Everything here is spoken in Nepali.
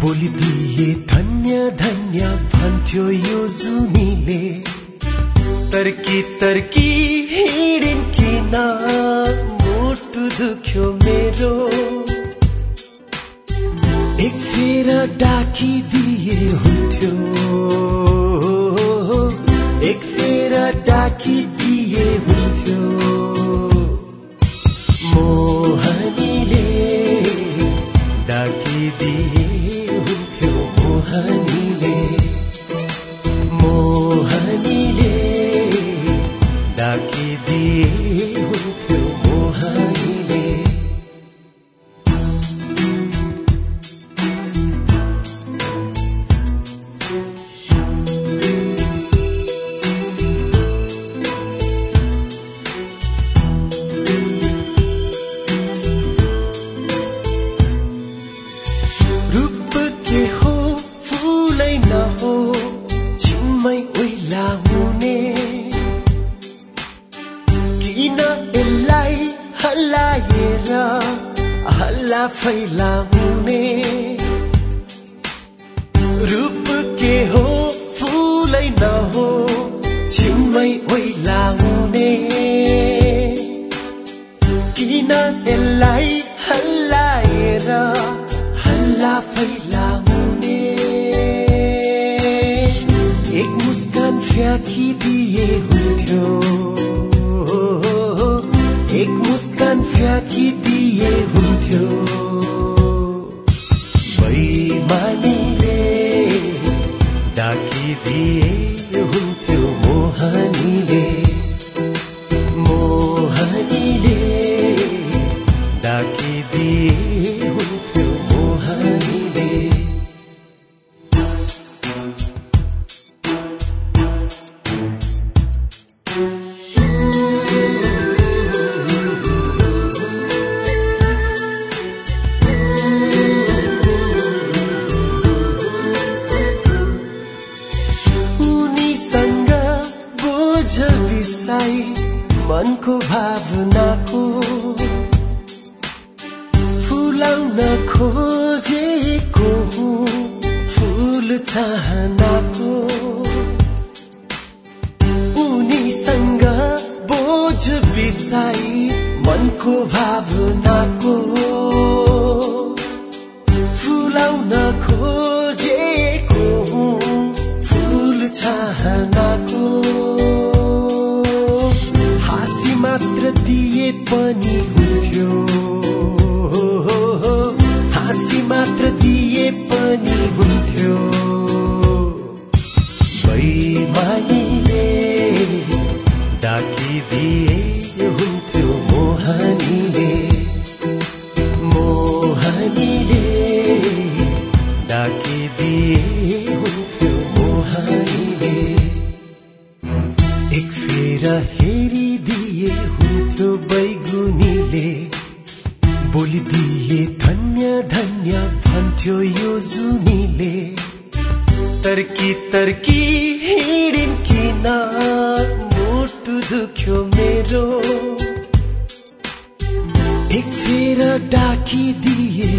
बोलिदिए धन्य धन्य भन्थ्यो यो जुनीले। तर्की तर्की हिँडिन् मोटु दुख्यो मेरो। एक फेर डाकिदिए हुन्थ्यो। हल्ला फैलाउने रूप के हो फुलै नहो छिनमै ओइला हुने। किन यसलाई हल्लाएर हल्ला फैलाउने एक मुस्कान फ्याँकिदिए हुन्थ्यो। एक मुस्कान फ्याँकिदिए हुन्थ्यो। बिसाई मनको भावनाको फुलाउन खोजेको फुल चाहनाको। उनीसँग बोझ बिसाई मनको भावनाको। फुलाउन खोजेको फुल चाहनाको मात्र दिए पनि हुन्थ्यो। हाँसी मात्र दिए पनि हुन्थ्यो। बैमानीले डाकिदिए हुन्थ्यो मोहनीले। मोहनीले डाकिदिए हुन्थ्यो मोहनीले। एक फेर हेरिदिए हुन्थ्यो बैगुनीले बोलिदिए धन्य धन्य भन्थ्यो यो जुनीले। तर्की तर्की हिँडिन् मुटु दुख्यो मेरो। एक फेर डाकिदिए